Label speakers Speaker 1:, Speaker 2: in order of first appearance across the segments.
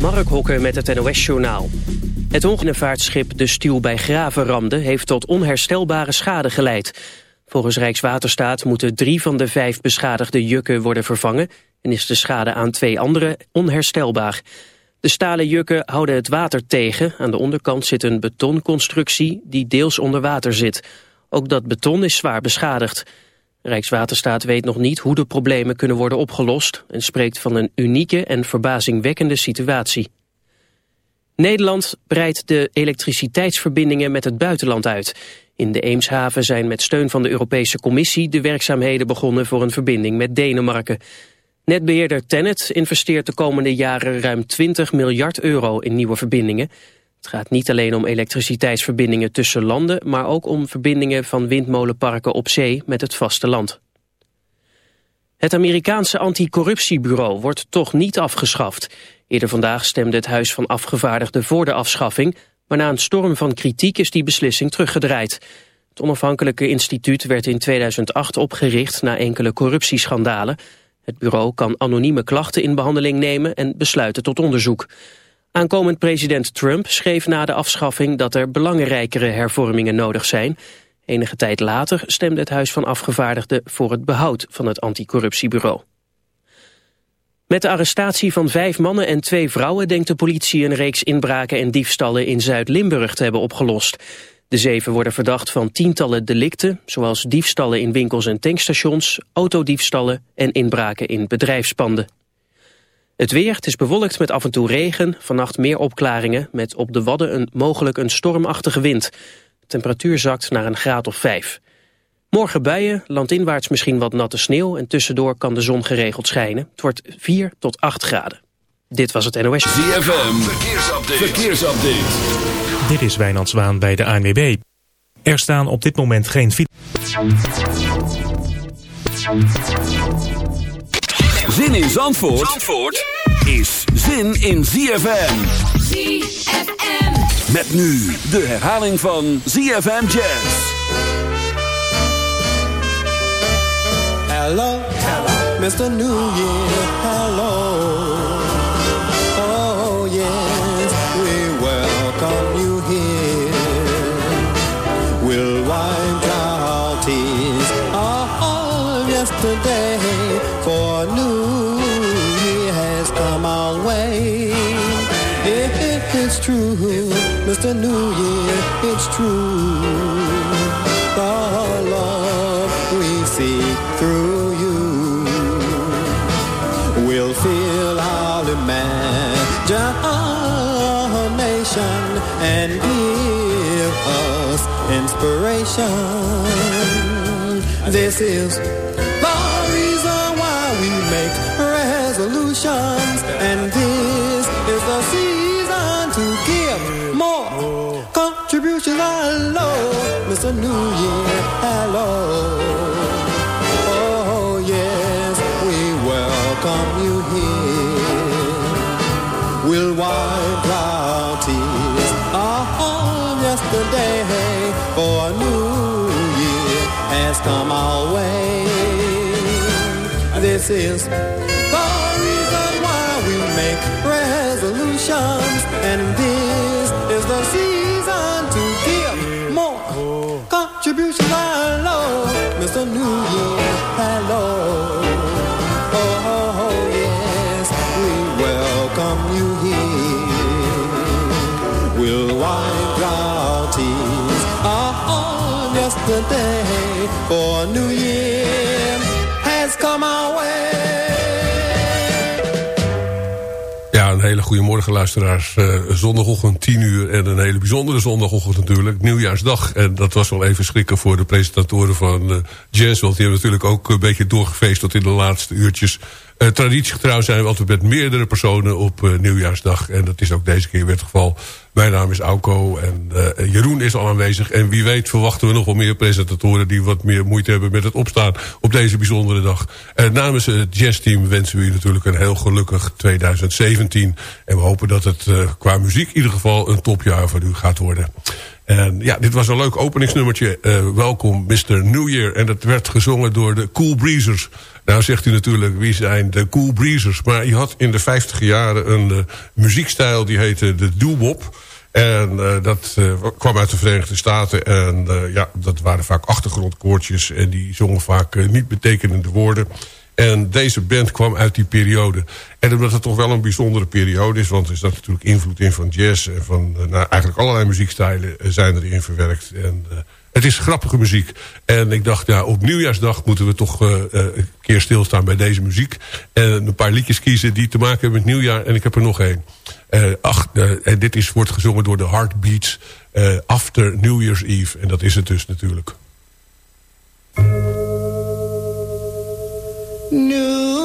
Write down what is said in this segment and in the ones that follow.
Speaker 1: Mark Hokker met het NOS-journaal. Het ongevaartschip De Stuw bij Gravenramde heeft tot onherstelbare schade geleid. Volgens Rijkswaterstaat moeten drie van de vijf beschadigde jukken worden vervangen... en is de schade aan twee andere onherstelbaar. De stalen jukken houden het water tegen. Aan de onderkant zit een betonconstructie die deels onder water zit. Ook dat beton is zwaar beschadigd. Rijkswaterstaat weet nog niet hoe de problemen kunnen worden opgelost... en spreekt van een unieke en verbazingwekkende situatie. Nederland breidt de elektriciteitsverbindingen met het buitenland uit. In de Eemshaven zijn met steun van de Europese Commissie... de werkzaamheden begonnen voor een verbinding met Denemarken. Netbeheerder Tennet investeert de komende jaren ruim 20 miljard euro in nieuwe verbindingen... Het gaat niet alleen om elektriciteitsverbindingen tussen landen... maar ook om verbindingen van windmolenparken op zee met het vasteland. Het Amerikaanse anticorruptiebureau wordt toch niet afgeschaft. Eerder vandaag stemde het Huis van Afgevaardigden voor de afschaffing... maar na een storm van kritiek is die beslissing teruggedraaid. Het onafhankelijke instituut werd in 2008 opgericht na enkele corruptieschandalen. Het bureau kan anonieme klachten in behandeling nemen en besluiten tot onderzoek. Aankomend president Trump schreef na de afschaffing dat er belangrijkere hervormingen nodig zijn. Enige tijd later stemde het Huis van Afgevaardigden voor het behoud van het anticorruptiebureau. Met de arrestatie van vijf mannen en twee vrouwen denkt de politie een reeks inbraken en diefstallen in Zuid-Limburg te hebben opgelost. De zeven worden verdacht van tientallen delicten, zoals diefstallen in winkels en tankstations, autodiefstallen en inbraken in bedrijfspanden. Het weer, het is bewolkt met af en toe regen, vannacht meer opklaringen... met op de Wadden een, mogelijk een stormachtige wind. De temperatuur zakt naar een graad of vijf. Morgen buien, landinwaarts misschien wat natte sneeuw... en tussendoor kan de zon geregeld schijnen. Het wordt 4 tot 8 graden. Dit was het NOS.
Speaker 2: ZFM, verkeersupdate. verkeersupdate.
Speaker 3: Dit is Wijnand Zwaan bij de ANWB. Er staan op dit moment geen...
Speaker 2: Zin in Zandvoort, Zandvoort is zin in ZFM.
Speaker 4: ZFM.
Speaker 2: Met nu de herhaling van ZFM Jazz.
Speaker 5: Hello, hello, Mr. New Year, hello. Mr. New Year, it's true. The love we see through you will fill our imagination and give us inspiration. This is the reason why we make resolutions, and Hello, Mr. New Year. Hello. Oh, yes, we welcome you here. We'll wipe our tears on yesterday, for a new year has come our way. This is the reason why we make resolutions, has come way.
Speaker 6: een hele goede morgen luisteraars. Uh, zondagochtend 10 uur en een hele bijzondere zondagochtend natuurlijk. Nieuwjaarsdag. En dat was wel even schrikken voor de presentatoren van uh, Jazz. Want die hebben natuurlijk ook een beetje doorgefeest tot in de laatste uurtjes. Uh, traditiegetrouw zijn we altijd met meerdere personen op nieuwjaarsdag. En dat is ook deze keer weer het geval. Mijn naam is Auko en uh, Jeroen is al aanwezig. En wie weet verwachten we nog wel meer presentatoren... die wat meer moeite hebben met het opstaan op deze bijzondere dag. En namens het jazzteam wensen we u natuurlijk een heel gelukkig 2017. En we hopen dat het qua muziek in ieder geval een topjaar voor u gaat worden. En ja, dit was een leuk openingsnummertje. welkom Mr. New Year. En dat werd gezongen door de Cool Breezers. Nou zegt u natuurlijk, wie zijn de Cool Breezers? Maar je had in de 50 jaren een muziekstijl die heette de doo-wop. En uh, dat uh, kwam uit de Verenigde Staten. En ja, dat waren vaak achtergrondkoortjes. En die zongen vaak niet betekenende woorden. En deze band kwam uit die periode. En omdat het toch wel een bijzondere periode is... want er is dat natuurlijk invloed in van jazz... en van nou, eigenlijk allerlei muziekstijlen zijn erin verwerkt. En het is grappige muziek. En ik dacht, ja, op nieuwjaarsdag moeten we toch een keer stilstaan bij deze muziek. En een paar liedjes kiezen die te maken hebben met nieuwjaar. En ik heb er nog één. Uh, ach, en dit is, wordt gezongen door de Heartbeats After New Year's Eve. En dat is het dus natuurlijk.
Speaker 7: New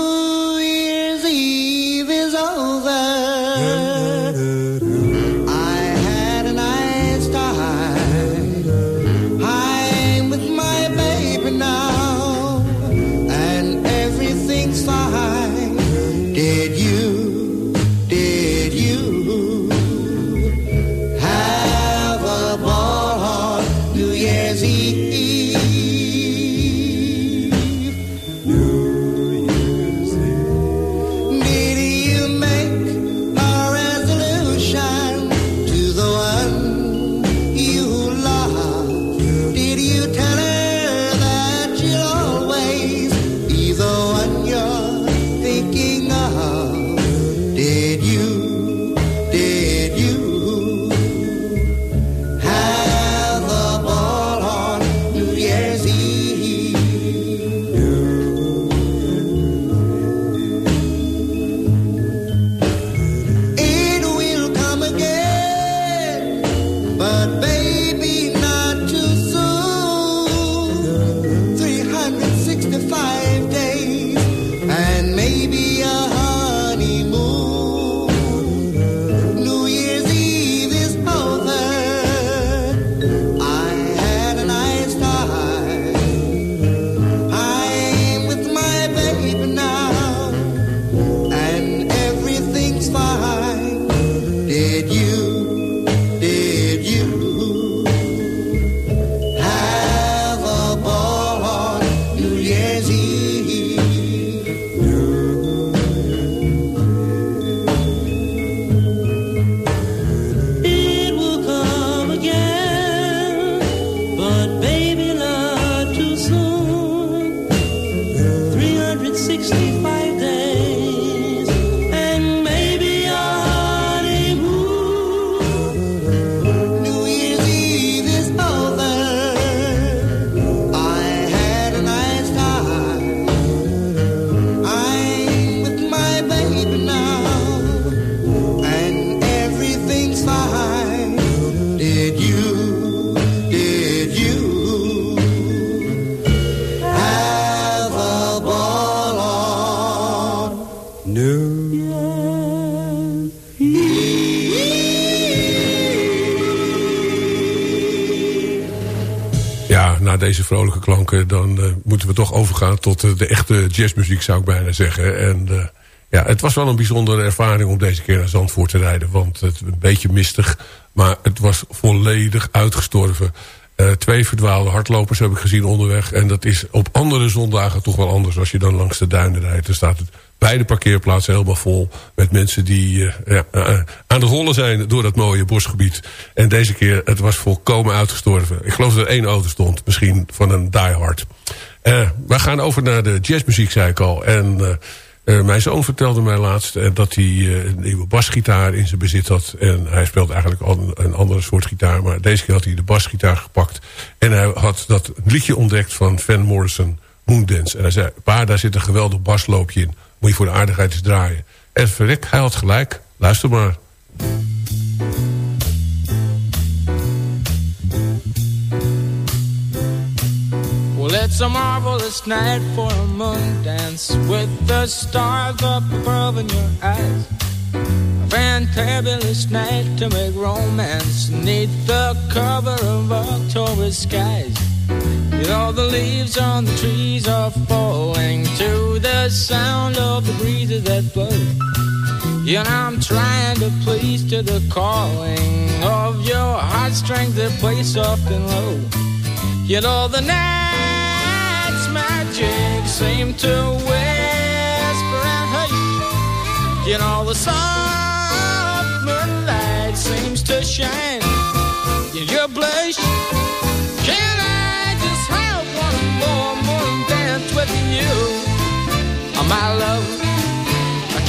Speaker 6: deze vrolijke klanken... dan uh, moeten we toch overgaan tot uh, de echte jazzmuziek, zou ik bijna zeggen. En uh, ja, het was wel een bijzondere ervaring om deze keer naar Zandvoort te rijden. Want het een beetje mistig, maar het was volledig uitgestorven. twee verdwaalde hardlopers heb ik gezien onderweg. En dat is op andere zondagen toch wel anders als je dan langs de duinen rijdt. Dan staat het beide parkeerplaatsen helemaal vol met mensen die uh, ja, uh, aan het rollen zijn door dat mooie bosgebied. En deze keer, het was volkomen uitgestorven. Ik geloof dat er één auto stond, misschien van een diehard. We gaan over naar de jazzmuziek, zei ik al. En mijn zoon vertelde mij laatst dat hij een nieuwe basgitaar in zijn bezit had. En hij speelt eigenlijk al een, een andere soort gitaar. Maar deze keer had hij de basgitaar gepakt. En hij had dat liedje ontdekt van Van Morrison, Moondance. En hij zei, pa, daar zit een geweldig basloopje in moet je voor de aardigheid eens draaien. En verrek, hij had gelijk. Luister maar. It's a marvelous night for a moon dance With the stars up above in your eyes A fantabulous night to make romance Neath the cover of October skies You know the leaves on the trees are falling To the sound of the breezes that blow. You know I'm trying to please to the calling Of your heartstrings that play soft and low. You know the night's magic seem to win
Speaker 8: You know the soft moonlight seems to shine. In your blush. You, my love?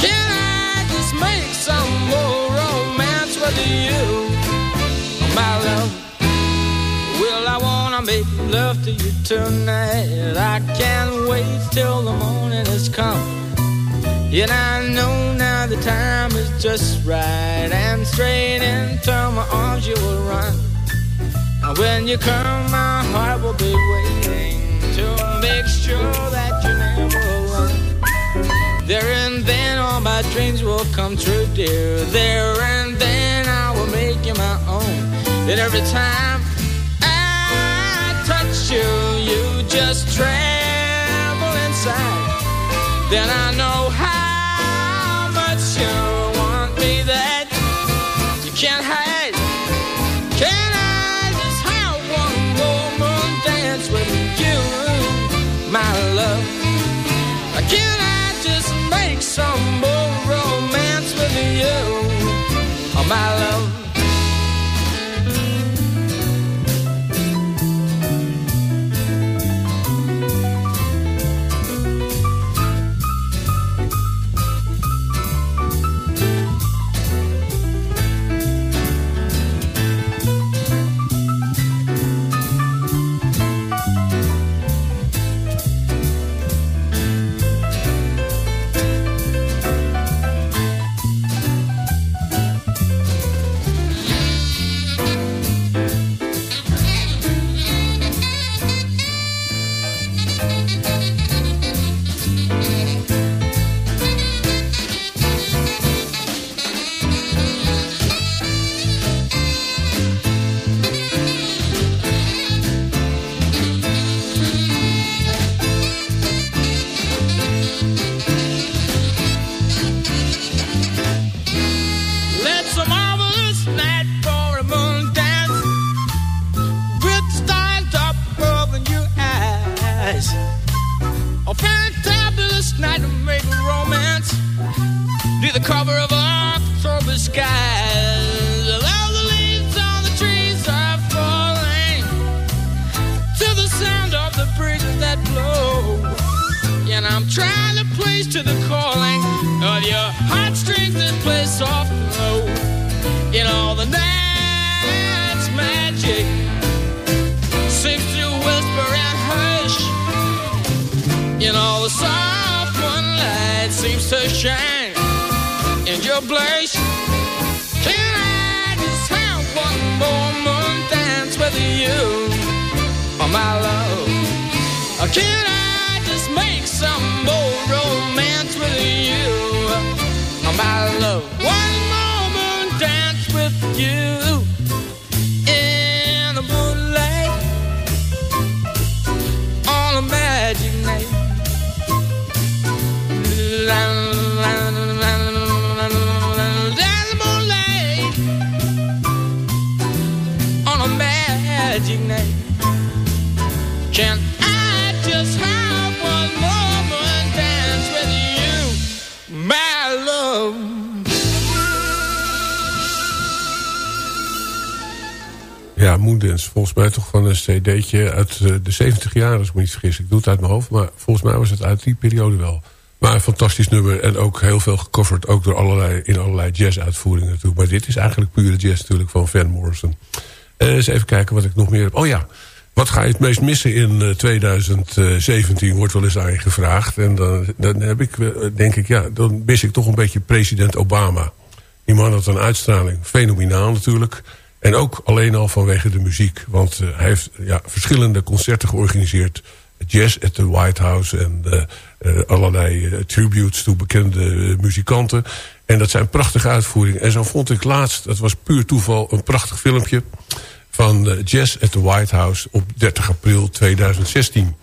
Speaker 8: Can I just make some more romance with you, my love? Well, I wanna make love to you tonight. I can't wait till the morning has come. Yet I know now the time is just right And straight into my arms you will run And when you come my heart will be waiting make sure that you never There and then all my dreams will come true dear. There and then I will make you my own. And every time I touch you You just tremble inside. Then I know how love. I
Speaker 6: can't Volgens mij toch van een cd'tje uit eh, de 70 jaar, als ik me niet vergis. Ik doe het uit mijn hoofd, maar volgens mij was het uit die periode wel. Maar een fantastisch nummer en ook heel veel gecoverd. Ook door allerlei, in allerlei jazz-uitvoeringen natuurlijk. Maar dit is eigenlijk pure jazz natuurlijk van Van Morrison. Eh, eens even kijken wat ik nog meer heb. Oh ja, wat ga je het meest missen in eh, 2017? Wordt wel eens aan je gevraagd. En dan, dan heb ik, eh, denk ik, ja, dan mis ik toch een beetje president Obama. Die man had een uitstraling. Fenomenaal natuurlijk. En ook alleen al vanwege de muziek. Want eh, hij heeft ja, verschillende concerten georganiseerd. Jazz at the White House en eh, eh, allerlei tributes toe bekende muzikanten. En dat zijn prachtige uitvoeringen. En zo vond ik laatst, dat was puur toeval, een prachtig filmpje... van Jazz at the White House op 30 april 2016.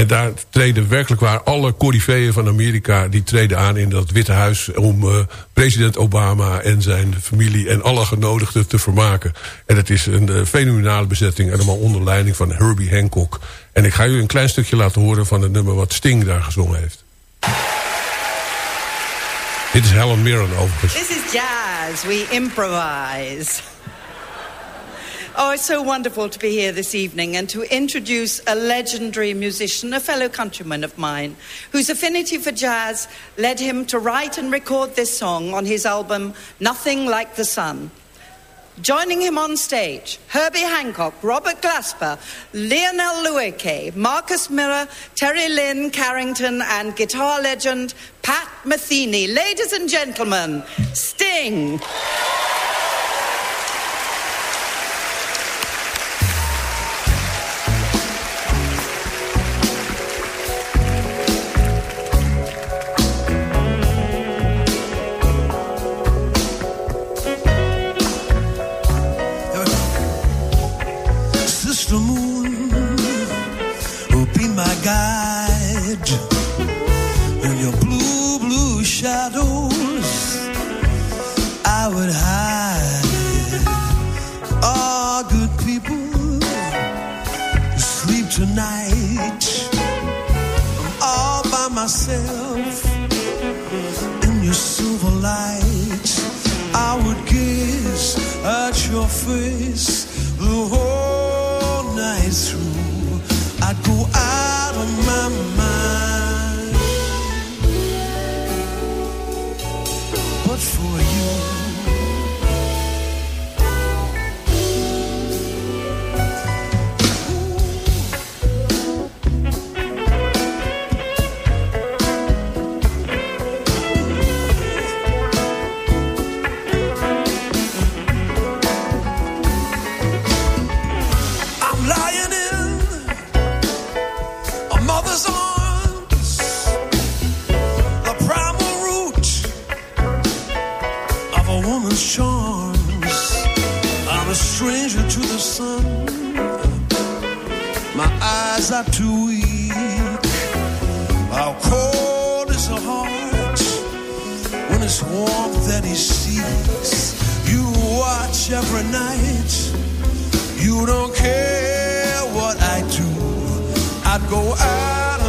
Speaker 6: En daar treden werkelijk waar alle coryfeeën van Amerika... die treden aan in dat Witte Huis om eh, president Obama en zijn familie... en alle genodigden te vermaken. En het is een eh, fenomenale bezetting... allemaal onder leiding van Herbie Hancock. En ik ga u een klein stukje laten horen van het nummer wat Sting daar gezongen heeft. Dit is Helen Mirren overigens.
Speaker 9: This is jazz. We improvise. Oh, it's so wonderful to be here this evening and to introduce a legendary musician, a fellow countryman of mine, whose affinity for jazz led him to write and record this song on his album Nothing Like the Sun. Joining him on stage, Herbie Hancock, Robert Glasper, Lionel Luike, Marcus Miller, Terry Lynn Carrington, and guitar legend Pat Metheny. Ladies and gentlemen, Sting.
Speaker 10: Your face the whole night through. Are too weak. How cold is the heart when it's warmth that he seeks? You watch every night. You don't care what I do. I'd go out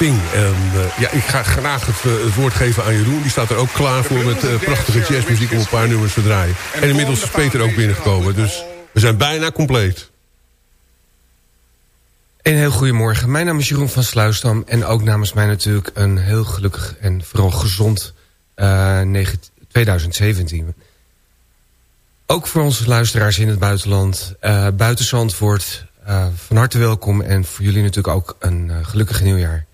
Speaker 6: En uh, ja, ik ga graag het, uh, het, woord geven aan Jeroen. Die staat er ook klaar voor met prachtige jazzmuziek om een paar nummers te draaien. En inmiddels is Peter ook binnengekomen. Dus we zijn bijna compleet.
Speaker 11: Een heel goedemorgen. Mijn naam is Jeroen van Sluisdam. En ook namens mij natuurlijk een heel gelukkig en vooral gezond 2017. Ook voor onze luisteraars in het buitenland. buiten Zandvoort van harte welkom en voor jullie natuurlijk ook een gelukkig nieuwjaar.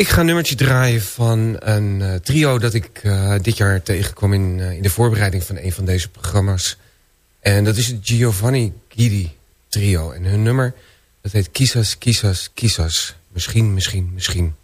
Speaker 11: Ik ga een nummertje draaien van een uh, trio dat ik dit jaar tegenkwam in, in de voorbereiding van een van deze programma's. En dat is het Giovanni Guidi trio. En hun nummer, dat heet Kisas, Kisas, Kisas. Misschien, misschien, misschien.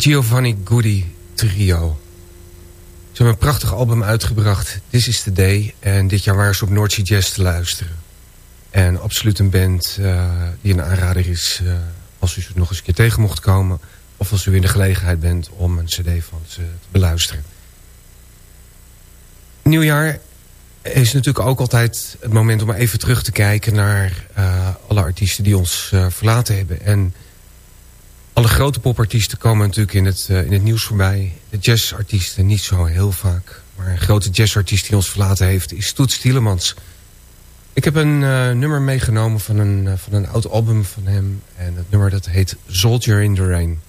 Speaker 11: Giovanni Goody Trio. Ze hebben een prachtig album uitgebracht, This is the Day. En dit jaar waren ze op Noordzee Jazz te luisteren. En absoluut een band uh, die een aanrader is... Uh, als u ze nog eens een keer tegen mocht komen... of als u in de gelegenheid bent om een cd van ze te beluisteren. Nieuwjaar is natuurlijk ook altijd het moment om even terug te kijken... naar uh, alle artiesten die ons verlaten hebben. En alle grote popartiesten komen natuurlijk in het, uh, in het nieuws voorbij. De jazzartiesten niet zo heel vaak. Maar een grote jazzartiest die ons verlaten heeft is Toets Tielemans. Ik heb een uh, nummer meegenomen van een, uh, van een oud album van hem. En het nummer dat heet Soldier in the Rain.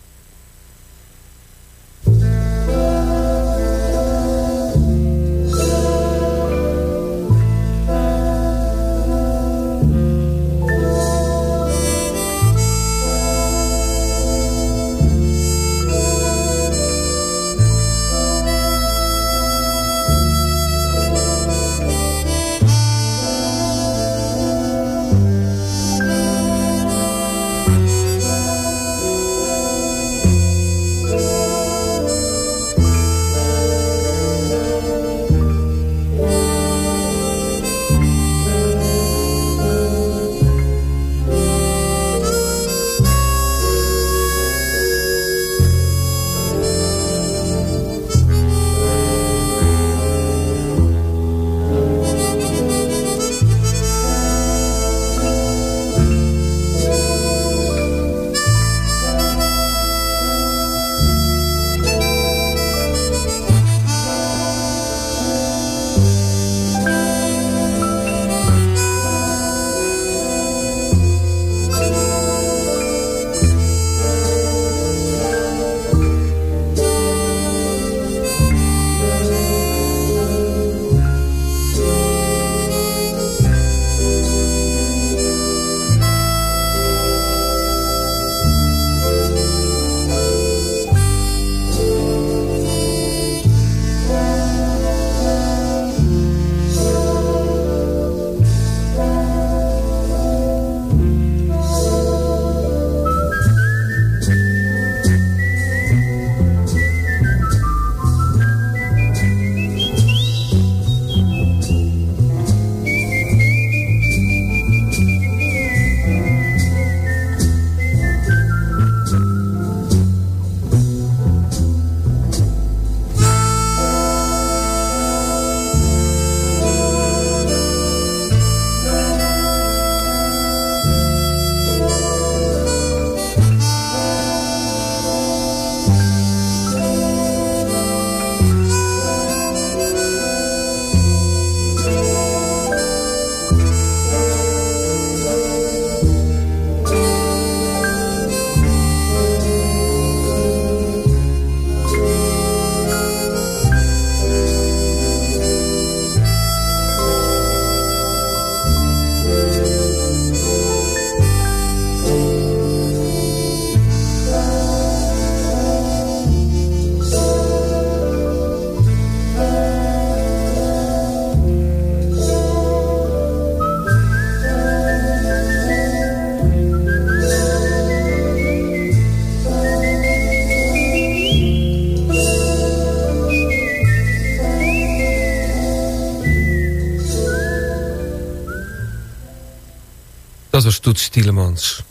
Speaker 11: Dat was Toets Tielemans.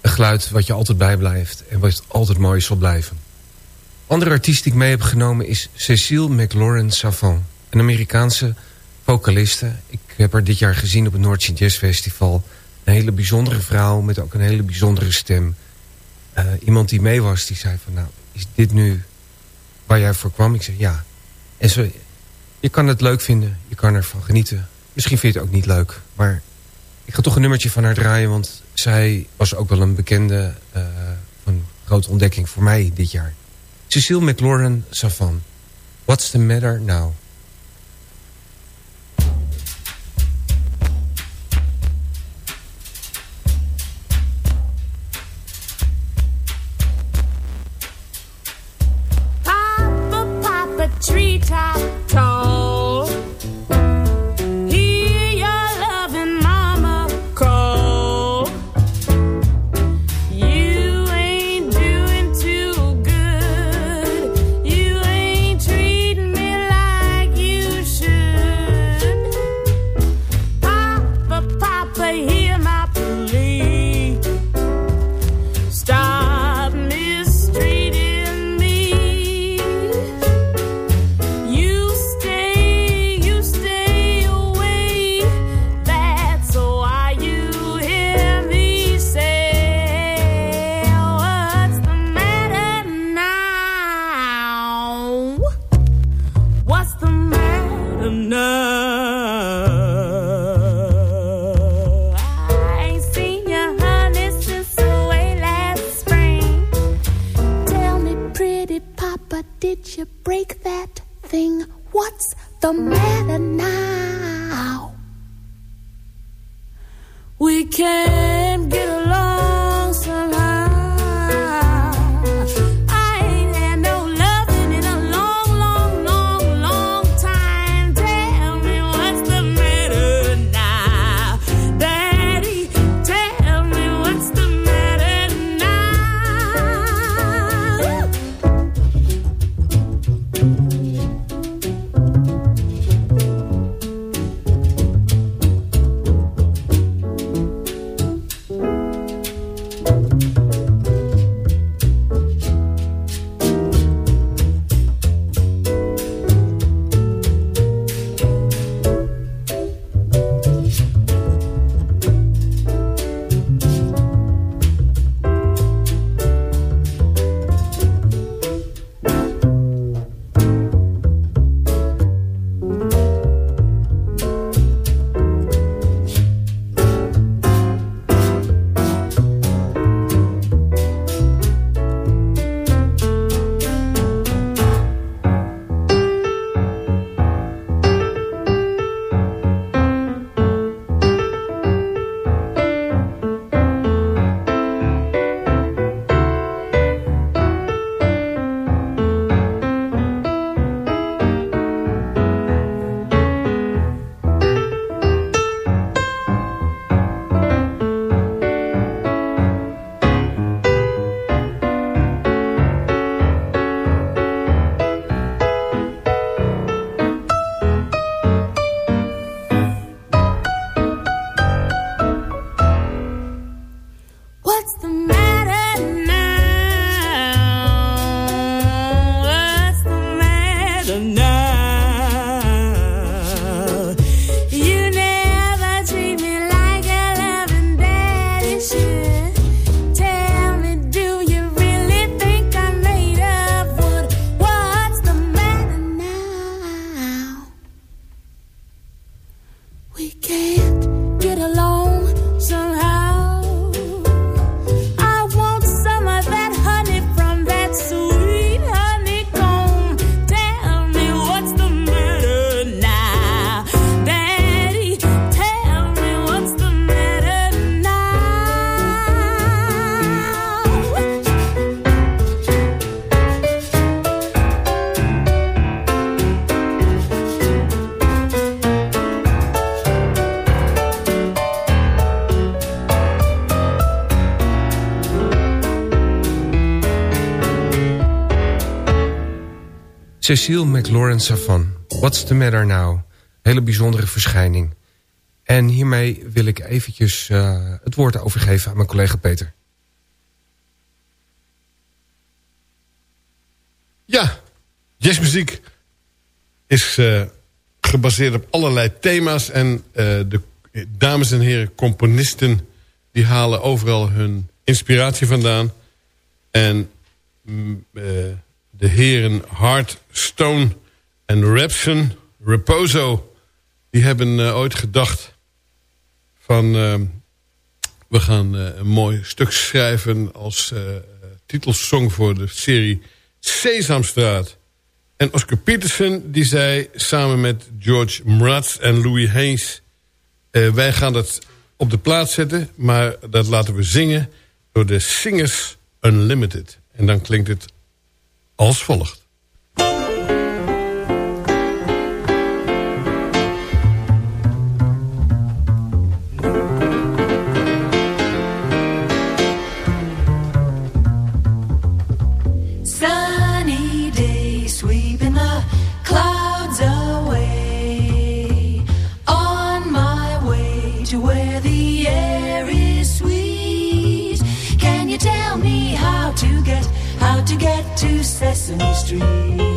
Speaker 11: Een geluid wat je altijd bijblijft en wat altijd mooi zal blijven. Andere artiest die ik mee heb genomen is Cecile McLaurin Savant. Een Amerikaanse vocaliste. Ik heb haar dit jaar gezien op het Noordzee Jazz Festival. Een hele bijzondere vrouw met ook een hele bijzondere stem. Uh, iemand die mee was, die zei van... nou, is dit nu waar jij voor kwam? Ik zei ja. En zo, je kan het leuk vinden, je kan ervan genieten. Misschien vind je het ook niet leuk, maar ik ga toch een nummertje van haar draaien, want zij was ook wel een bekende uh, een grote ontdekking voor mij dit jaar. Cecile McLaurin Savan. What's the matter now? Cecile McLaurin Savan. What's the matter now? Hele bijzondere verschijning. En hiermee wil ik eventjes uh, het woord overgeven aan mijn collega Peter.
Speaker 12: Ja, jazzmuziek is uh, gebaseerd op allerlei thema's. En uh, de dames en heren componisten... die halen overal hun inspiratie vandaan. En... Mm, de heren Hart, Stone en Repson, Reposo... die hebben uh, ooit gedacht van... Uh, we gaan uh, een mooi stuk schrijven als titelsong voor de serie Sesamstraat. En Oscar Peterson die zei samen met George Mraz en Louis Hayes... wij gaan dat op de plaats zetten, maar dat laten we zingen... door de Singers Unlimited. En dan klinkt het als volgt.
Speaker 13: Sesame Street.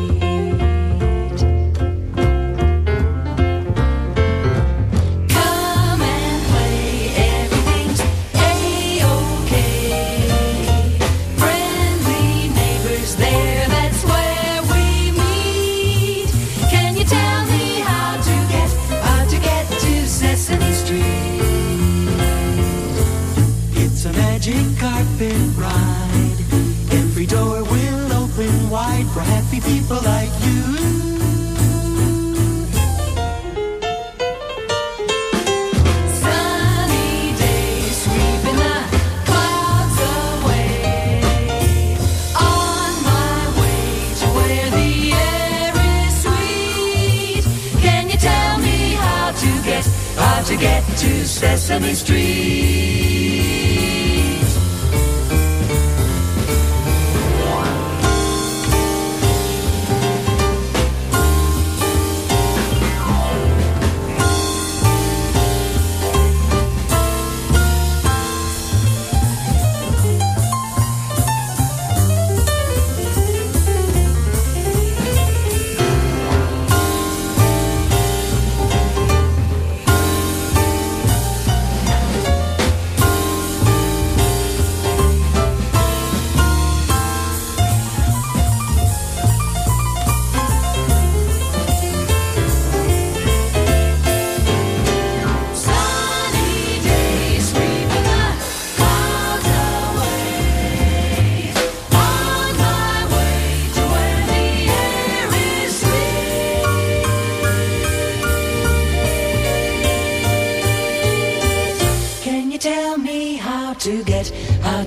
Speaker 13: Sesame Street.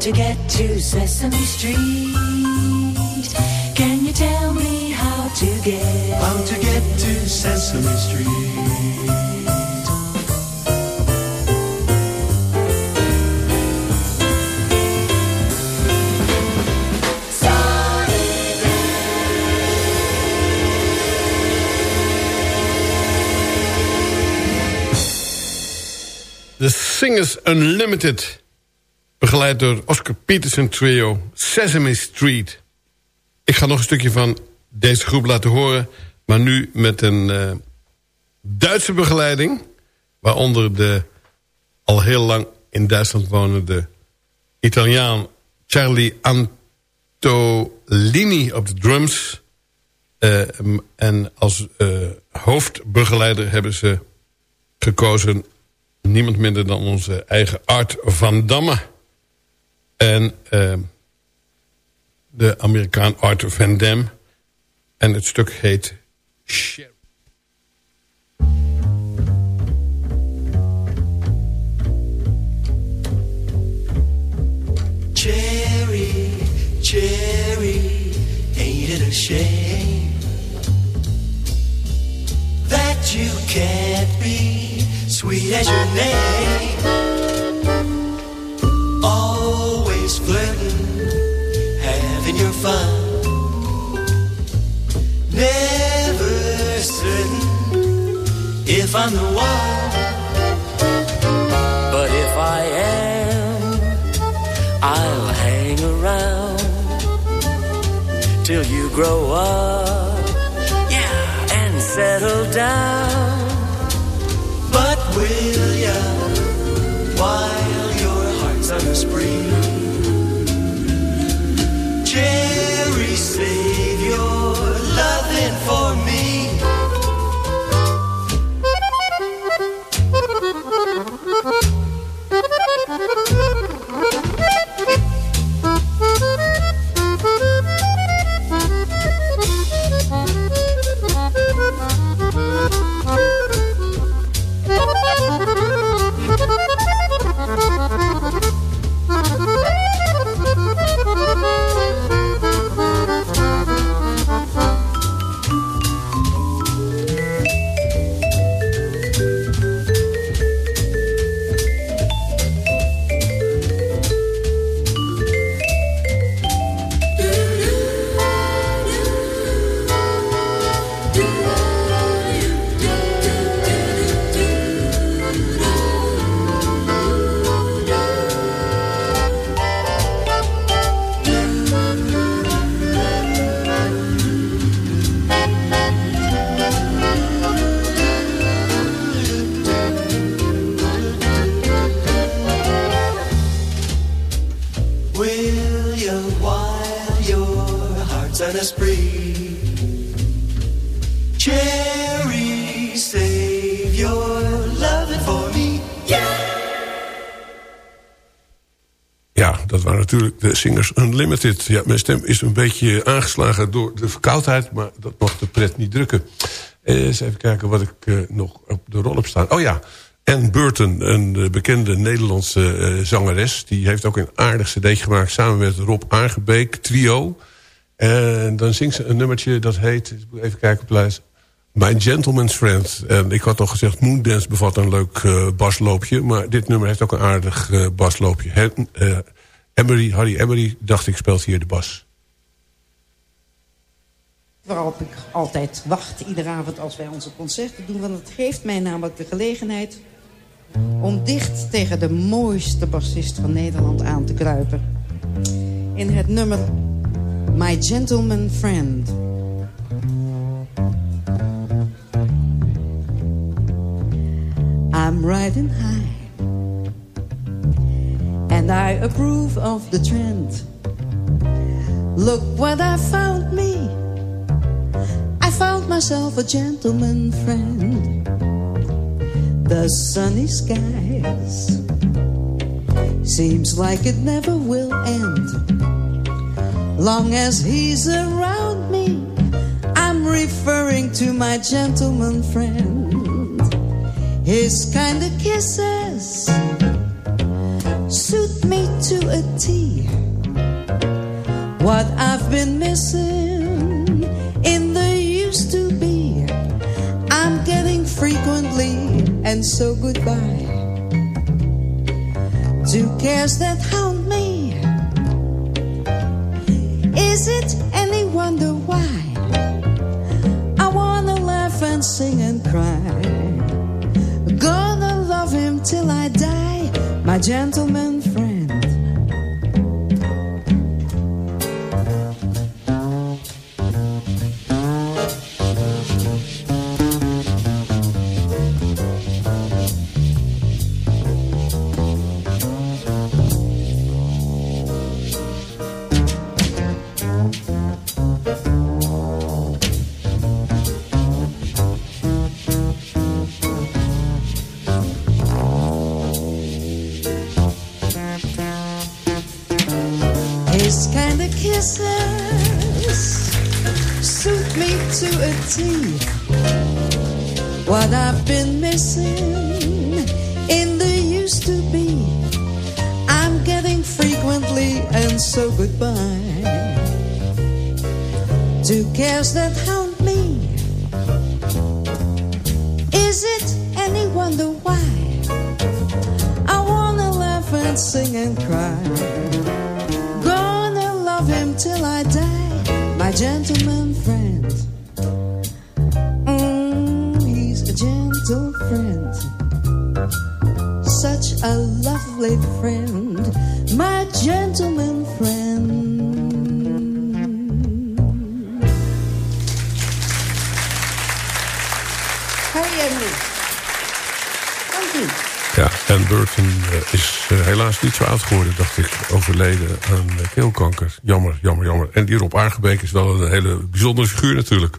Speaker 14: To get to Sesame Street? Can you tell me how to get, How to get to Sesame Street?
Speaker 12: The Singers Unlimited. Begeleid door Oscar Peterson Trio, Sesame Street. Ik ga nog een stukje van deze groep laten horen... maar nu met een eh, Duitse begeleiding... waaronder de al heel lang in Duitsland wonende Italiaan... Charlie Antolini op de drums... Eh, en als eh, hoofdbegeleider hebben ze gekozen niemand minder dan onze eigen Art van Damme. En uh, de Amerikaan Arthur Van Dam. En het stuk heet Sherry.
Speaker 15: Cherry, cherry, ain't it a shame that you can't be sweet as your name? Having your fun. Never certain if I'm the one.
Speaker 16: But if I am, I'll hang around till you grow up, yeah, and settle down.
Speaker 12: Singers Unlimited. Ja, mijn stem is een beetje aangeslagen door de verkoudheid... maar dat mag de pret niet drukken. Eh, eens even kijken wat ik eh, nog op de rol heb staan. Oh ja, Anne Burton, een eh, bekende Nederlandse zangeres... die heeft ook een aardig cd gemaakt samen met Rob Aangebeek, trio. En dan zingt ze een nummertje dat heet... even kijken op de lijst...
Speaker 6: Mijn Gentleman's Friend. En ik had al gezegd, Moondance bevat een leuk basloopje. Maar dit nummer heeft ook een aardig basloopje. Emery, Harry Emery, dacht ik, speelt hier de bas.
Speaker 7: Waarop ik altijd wacht, iedere avond als wij onze concerten doen. Want het geeft mij namelijk de gelegenheid om dicht tegen de mooiste bassist van Nederland aan te kruipen. In het nummer My Gentleman Friend. I'm riding high And I approve of the trend. Look what I found me. I found myself a gentleman friend. The sunny skies. Seems like it never will end. Long as he's around me I'm referring to my gentleman friend. His kind of kisses suit me to a T. What I've been missing in the used to be, I'm getting frequently, and so goodbye. Two cares that hound me. Is it any wonder why I wanna laugh and sing and cry? Gonna love him till I die, my gentleman
Speaker 6: dacht ik. Overleden aan eh, keelkanker. Jammer, jammer, jammer. En die Rob Aargebeek is wel een hele bijzondere figuur natuurlijk.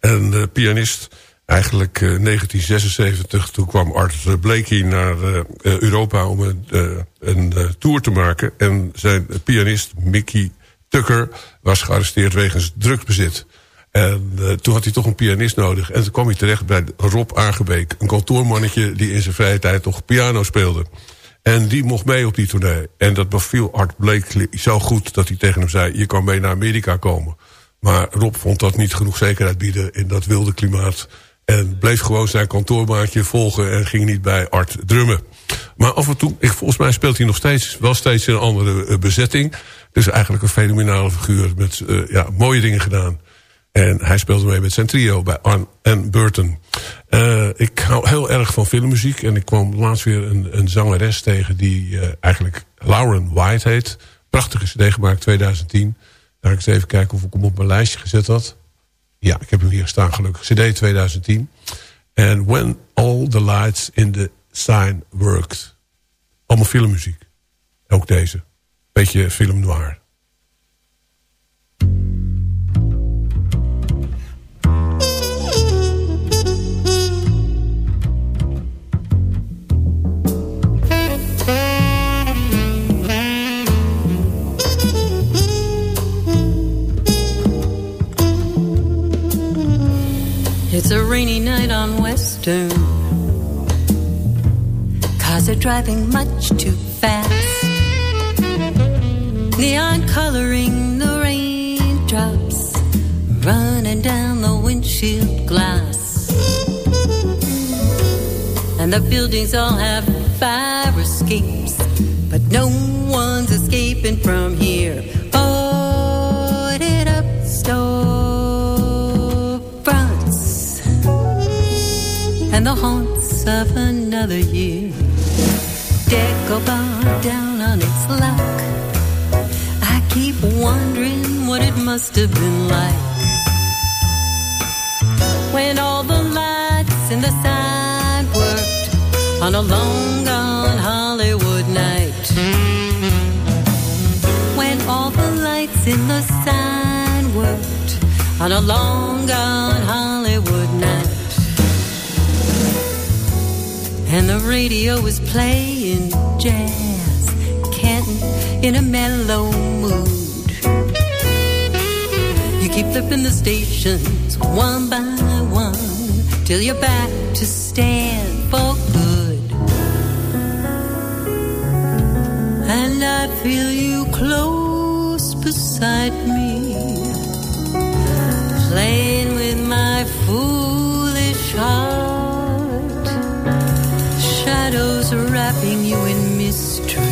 Speaker 6: En eh, pianist, eigenlijk eh, 1976, toen kwam Art Blakey naar Europa om een, een tour te maken. En zijn pianist Mickey Tucker was gearresteerd wegens drugsbezit. En uh, toen had hij toch een pianist nodig. En toen kwam hij terecht bij Rob Aangebeek. Een kantoormannetje die in zijn vrije tijd toch piano speelde. En die mocht mee op die tournee. En dat beviel Art Blakely zo goed dat hij tegen hem zei... je kan mee naar Amerika komen. Maar Rob vond dat niet genoeg zekerheid bieden in dat wilde klimaat. En bleef gewoon zijn kantoormaatje volgen en ging niet bij Art drummen. Maar af en toe, ik, volgens mij speelt hij nog steeds, wel steeds in een andere uh, bezetting. Dus eigenlijk een fenomenale figuur met uh, ja, mooie dingen gedaan. En hij speelde mee met zijn trio bij Arn en Burton. Uh, ik hou heel erg van filmmuziek. En ik kwam laatst weer een, een zangeres tegen die uh, eigenlijk Lauren White heet. Prachtige cd gemaakt, 2010. Daar ik eens even kijken of ik hem op mijn lijstje gezet had. Ja, ik heb hem hier staan gelukkig. CD 2010. En When All the Lights in the Sign Worked. Allemaal filmmuziek. Ook deze. Beetje film noir.
Speaker 13: It's a rainy night on Western. Cars are driving much too fast. Neon coloring the raindrops running down the windshield glass. And the buildings all have fire escapes, but no one's escaping from here. And the haunts of another year. Dagobah down on its luck. I keep wondering what it must have been like when all the lights in the sign worked on a long gone Hollywood night. When all the lights in the sign worked on a long gone Hollywood And the radio is playing jazz, Canton in a mellow mood. You keep flipping the stations one by one till you're back to stand for good. And I feel you close beside me, playing with my foolish heart. Wrapping you in mystery,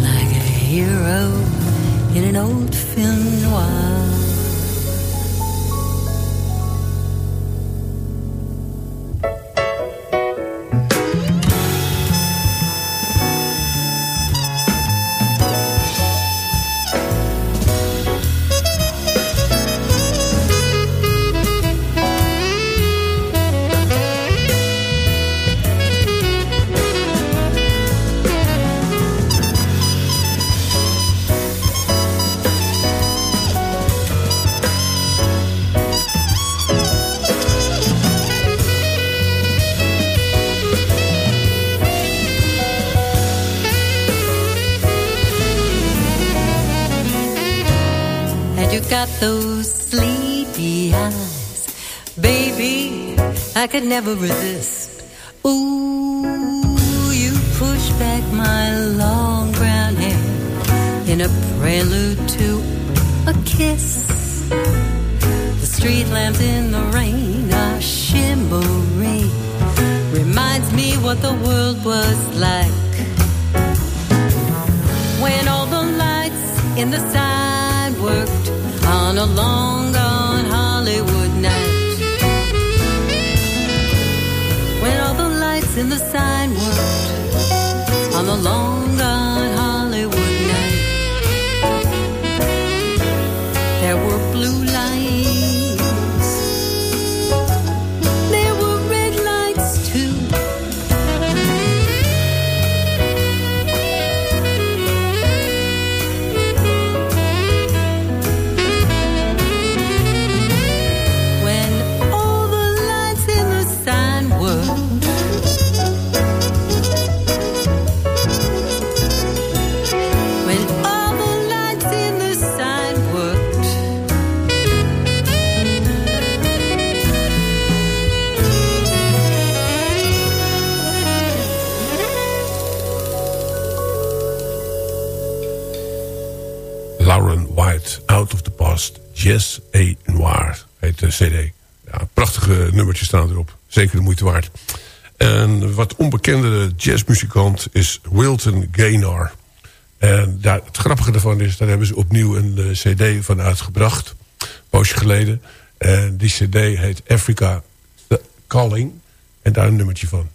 Speaker 13: like a hero in an old film noir. You got those sleepy eyes. Baby, I could never resist. Ooh, you push back my long brown hair in a prelude to a kiss. The street lamps in the rain are shimmering. Reminds me what the world was like when all the lights in the sign worked on a long gone Hollywood night. When all the lights in the sign worked on the long
Speaker 6: Jazz A Noir, heet de cd. Prachtige nummertjes staan erop. Zeker de moeite waard. En wat onbekendere jazzmuzikant is Wilton Gaynor. En daar, het grappige daarvan is, daar hebben ze opnieuw een eh, cd van uitgebracht. Een poosje geleden. En die cd heet Africa Calling. En daar een nummertje van.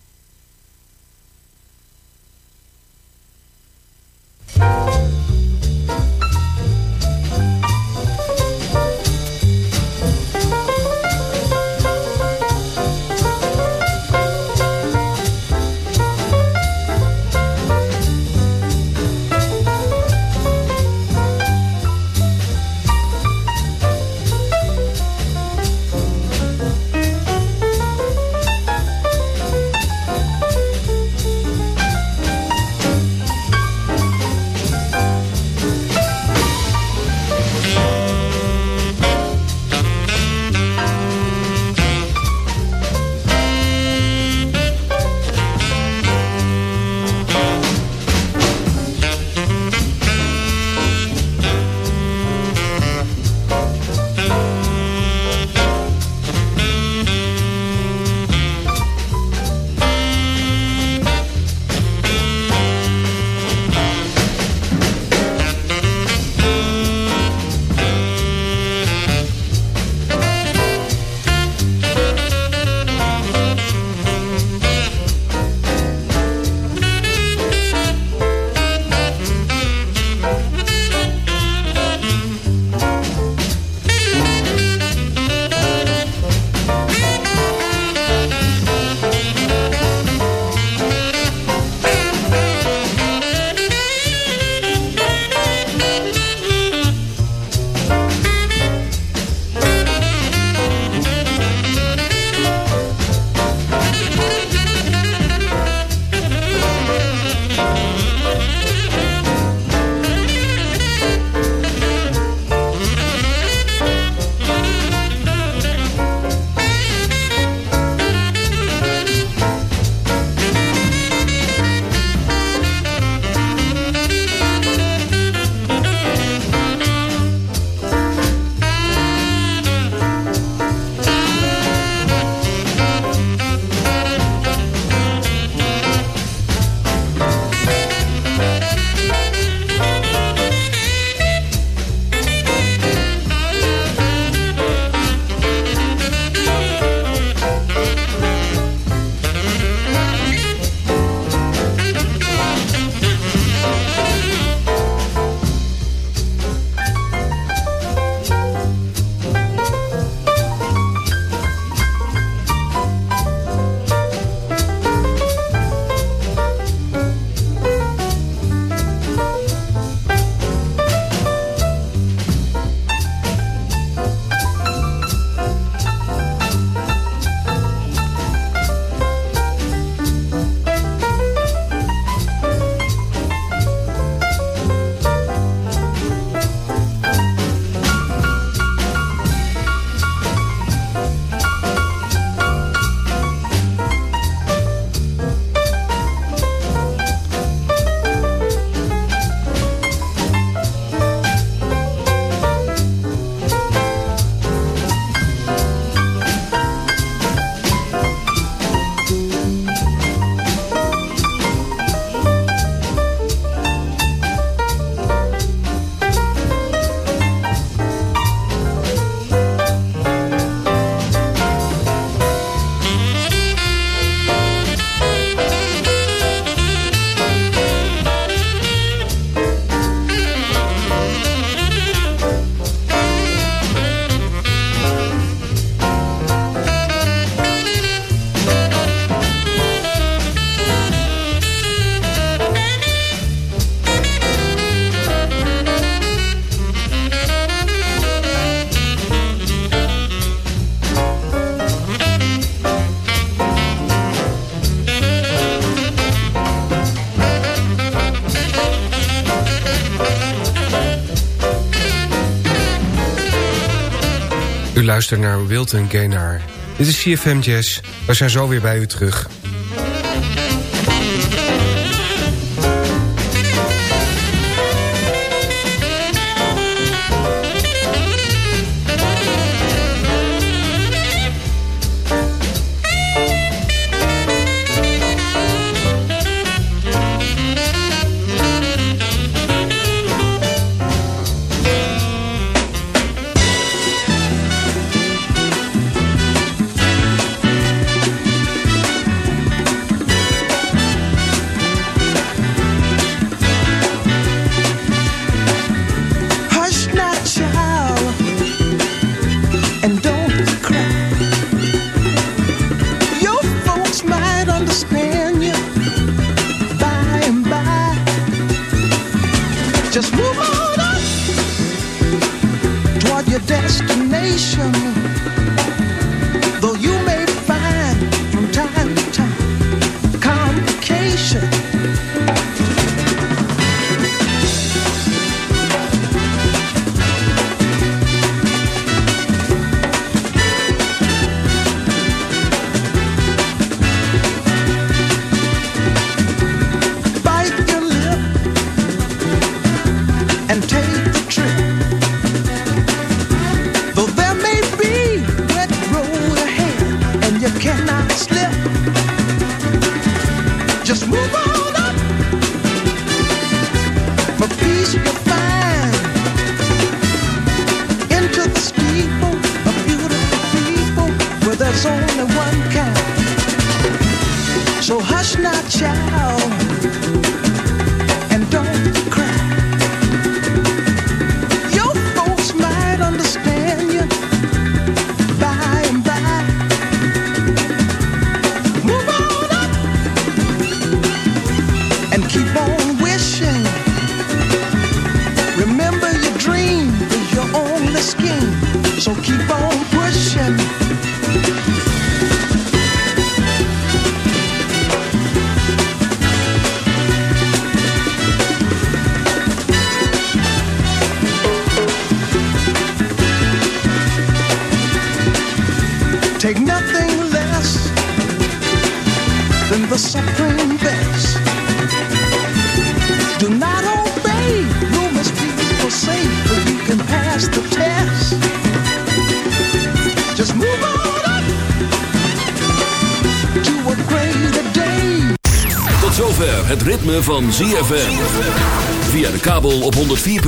Speaker 7: Luister naar Wilton Gaynard. Dit is CFM Jazz. We zijn zo weer bij u terug.